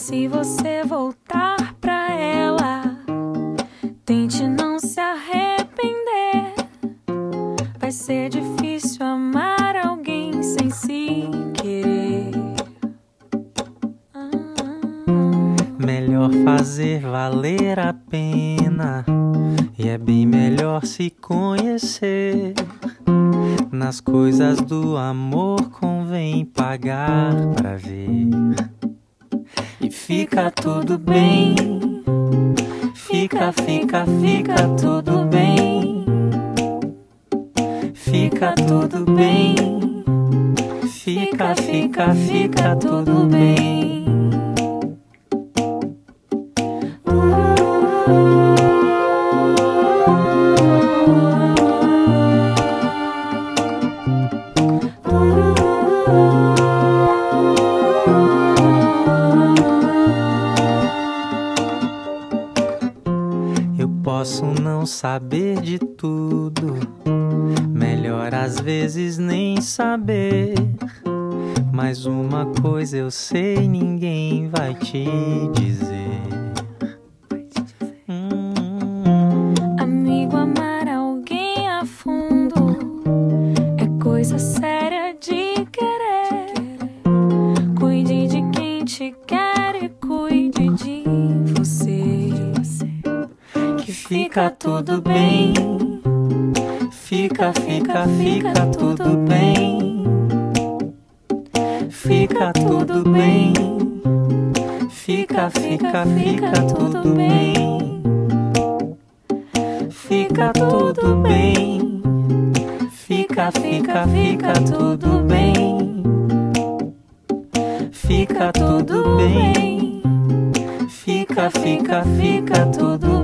Se você voltar pra ela, tente não se arrepender. Vai ser difícil amar alguém sem se querer. Ah. Melhor fazer valer a pena. E é bem melhor se conhecer. Nas coisas do amor convém pagar pra ver. Fica tudo bem. Fica, fica, fica tudo bem. Fica tudo bem. Fica, fica, fica tudo bem. Posso não saber de tudo, melhor às vezes nem saber. Mas uma coisa eu sei, ninguém vai te dizer. Fica tudo bem. Fica, fica, fica tudo bem. Fica tudo bem. Fica, fica, fica tudo bem. Fica tudo bem. Fica, fica, fica tudo bem. Fica tudo bem. Fica, fica, fica tudo bem.